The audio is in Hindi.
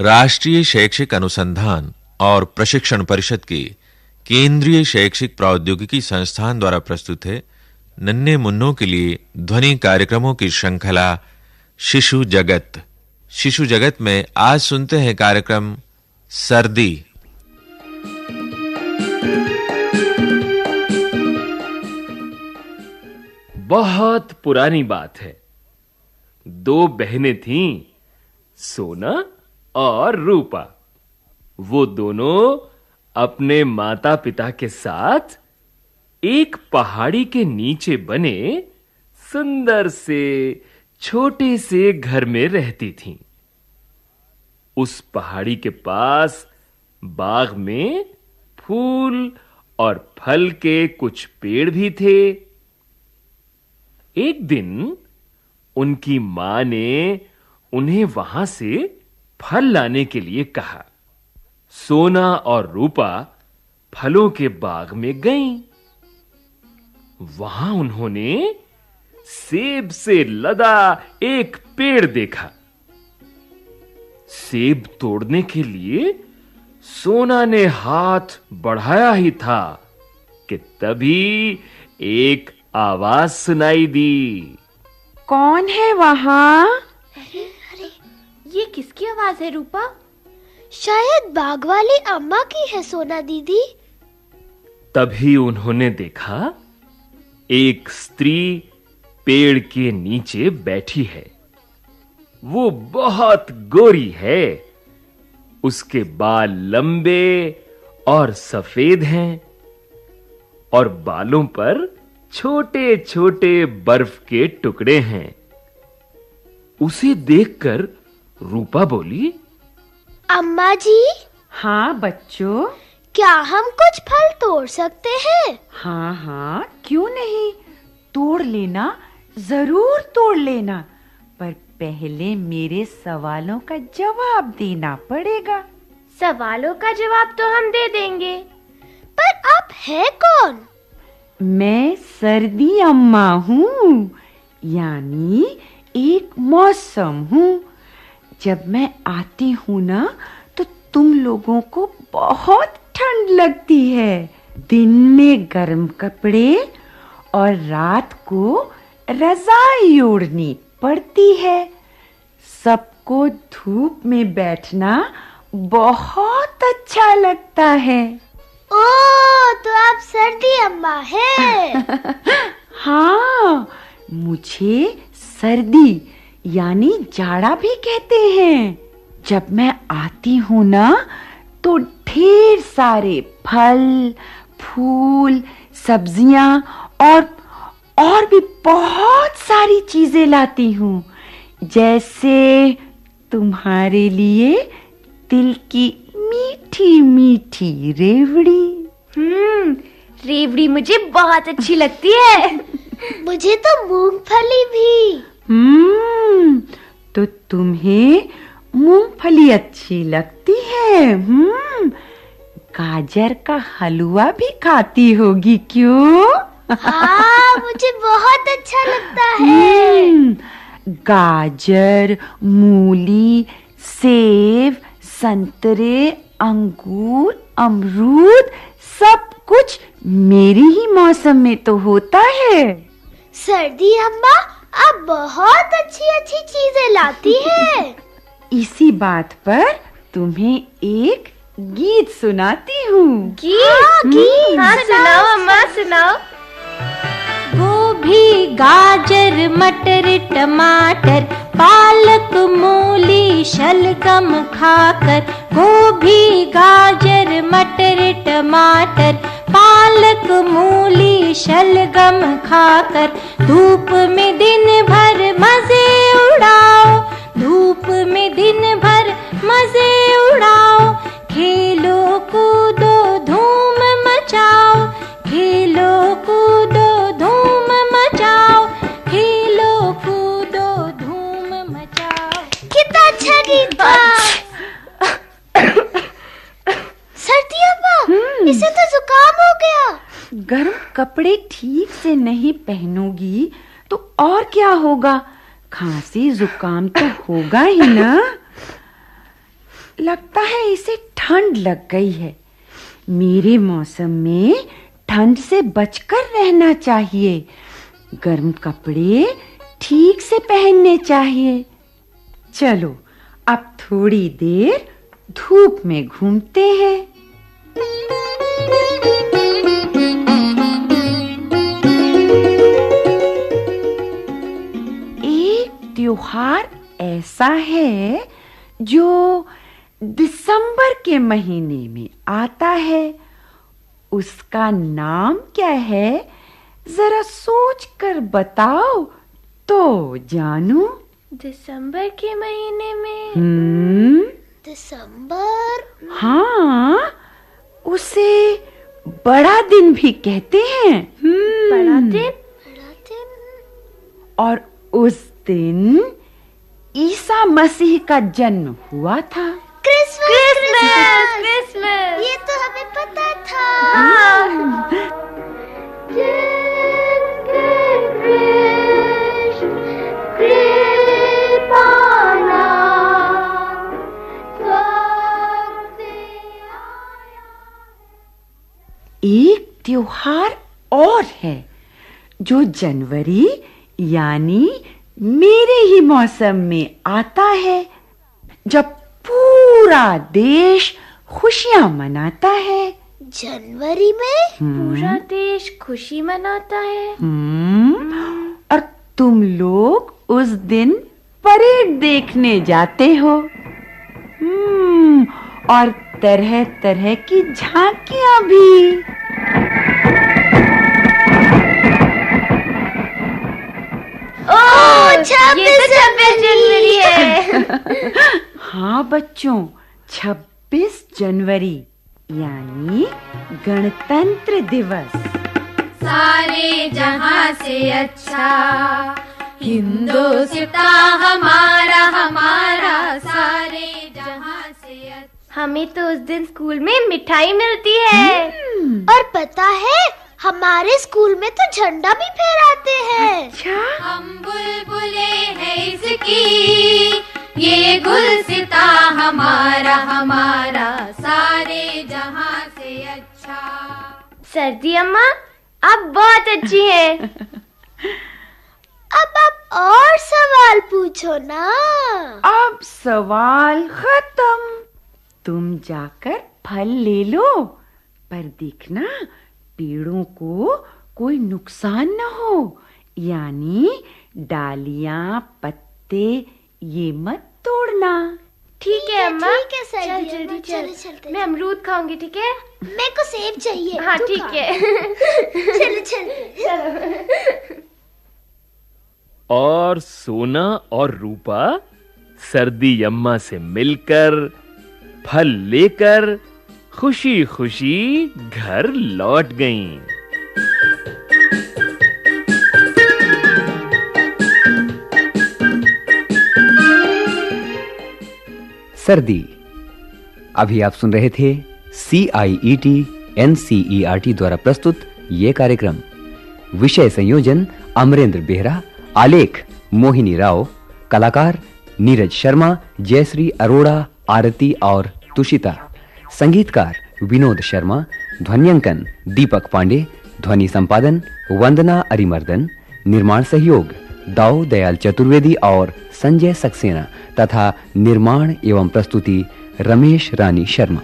राष्ट्रीय शैक्षिक अनुसंधान और प्रशिक्षण परिषद के केंद्रीय शैक्षिक प्रौद्योगिकी संस्थान द्वारा प्रस्तुत है। नन्हे मुन्नों के लिए ध्वनि कार्यक्रमों की श्रृंखला शिशु जगत। शिशु जगत में आज सुनते हैं कार्यक्रम सर्दी। बहुत पुरानी बात है। दो बहनें थीं, सोना और रूपा। वो दोनों अपने माता-पिता के साथ एक पहाड़ी के नीचे बने सुंदर से, छोटे से घर में रहती थीं। उस पहाड़ी के पास बाग में फूल और फल के कुछ पेड़ भी थे। एक दिन उनकी माँ ने उन्हें वहाँ से फल लाने के लिए कहा। सोना और रूपा फलों के बाग में गईं। वहाँ उन्होंने सेब से लदा एक पेड़ देखा। सेब तोड़ने के लिए सोना ने हाथ बढ़ाया ही था कि तभी एक आवाज़ सुनाई दी। कौन है वहाँ? ये किसकी आवाज़ है रूपा? शायद बाग वाली अम्मा की है सोना दीदी। तभी उन्होंने देखा एक स्त्री पेड़ के नीचे बैठी है। वो बहुत गोरी है। उसके बाल लंबे और सफ़ेद हैं और बालों पर छोटे-छोटे बर्फ़ के टुकड़े हैं। उसे देखकर रूपा बोली? अम्मा जी? हाँ बच्चों। क्या हम कुछ फल तोड़ सकते हैं? हाँ हाँ क्यों नहीं? तोड़ लेना ज़रूर तोड़ लेना पर पहले मेरे सवालों का जवाब देना पड़ेगा। सवालों का जवाब तो हम दे देंगे पर आप है कौन? मैं सर्दी अम्मा हूँ यानी एक मौसम हूँ। जब मैं आती हूँ ना तो तुम लोगों को बहुत ठंड लगती है। दिन में गर्म कपड़े और रात को रजाई ओढ़नी पड़ती है। सबको धूप में बैठना बहुत अच्छा लगता है। ओ तो आप सर्दी अम्मा है। हाँ मुझे सर्दी यानी जाड़ा भी कहते हैं। जब मैं आती हूँ ना तो ढेर सारे फल फूल सब्ज़ियाँ और और भी बहुत सारी चीज़ें लाती हूँ। जैसे तुम्हारे लिए तिल की मीठी मीठी रेवड़ी। हम्म रेवड़ी मुझे बहुत अच्छी लगती है। मुझे तो मूंगफली भी। तुम्हें मूंगफली अच्छी लगती है हम्म? गाजर का हलवा भी खाती होगी क्यों? हाँ मुझे बहुत अच्छा लगता है। हम्म, गाजर मूली सेब संतरे अंगूर अमरूद सब कुछ मेरी ही मौसम में तो होता है। सर्दी अम्मा आप बहुत अच्छी अच्छी चीज़ें लाती हैं। इसी बात पर तुम्हें एक गीत सुनाती हूँ। गीत? गीत। हाँ सुनाओ अम्मा सुनाओ। गोभी गाजर मटर टमाटर पालक मूली शलगम खाकर गोभी गाजर मटर टमाटर शलगम खाकर धूप में दिन भर मज़े ठीक से नहीं पहनोगी तो और क्या होगा? खांसी जुकाम तो होगा ही ना। लगता है इसे ठंड लग गई है। मेरे मौसम में ठंड से बचकर रहना चाहिए। गर्म कपड़े ठीक से पहनने चाहिए। चलो, अब थोड़ी देर धूप में घूमते हैं। त्योहार ऐसा है जो दिसंबर के महीने में आता है। उसका नाम क्या है? जरा सोच कर बताओ तो जानू। दिसंबर के महीने में? हम्म। दिसंबर? हाँ उसे बड़ा दिन भी कहते हैं। हम्म, बड़ा दिन? बड़ा दिन? और उस दिन ईसा मसीह का जन्म हुआ था क्रिसमस क्रिसमस ये तो हमें पता था। एक त्योहार और है जो जनवरी यानी मेरे ही मौसम में आता है जब पूरा देश खुशियाँ मनाता है। जनवरी में पूरा देश खुशी मनाता है। हम्म, और तुम लोग उस दिन परेड देखने जाते हो। हम्म, और तरह तरह की झांकियाँ भी। ओह छब्बीस छब्बीस जनवरी है। हाँ बच्चों 26 जनवरी यानी गणतंत्र दिवस। सारे जहाँ से अच्छा हिंदुस्ता हमारा हमारा सारे जहाँ से अच्छा। हमें तो उस दिन स्कूल में मिठाई मिलती है। और पता है हमारे स्कूल में तो झंडा भी फहराते हैं। अच्छा? हम बुलबुले हैं इसकी ये गुलसिता हमारा हमारा सारे जहाँ से अच्छा। सर्दी अम्मा आप बहुत अच्छी हैं। अब आप और सवाल पूछो ना। अब सवाल खत्म। तुम जाकर फल ले लो पर देखना पेड़ों को कोई नुकसान न हो। यानी डालियाँ पत्ते ये मत तोड़ना। ठीक है अम्मा। ठीक है सर। चल जल्दी चल। चलते मैं अमरूद खाऊँगी ठीक है? मेरे को सेब चाहिए। हाँ ठीक है। चलो चल। और सोना और रूपा सर्दी अम्मा से मिलकर फल लेकर खुशी खुशी घर लौट गईं। सर्दी, अभी आप सुन रहे थे C I E T N C E R T द्वारा प्रस्तुत ये कार्यक्रम विषय संयोजन, अमरेंद्र बेहरा, आलेख, मोहिनी राव, कलाकार नीरज शर्मा, जयश्री अरोड़ा, आरती और तुषिता संगीतकार विनोद शर्मा, ध्वनियांकन दीपक पांडे, ध्वनि संपादन वंदना अरिमर्दन, निर्माण सहयोग दाऊ दयाल चतुर्वेदी और संजय सक्सेना, तथा निर्माण एवं प्रस्तुति रमेश रानी शर्मा।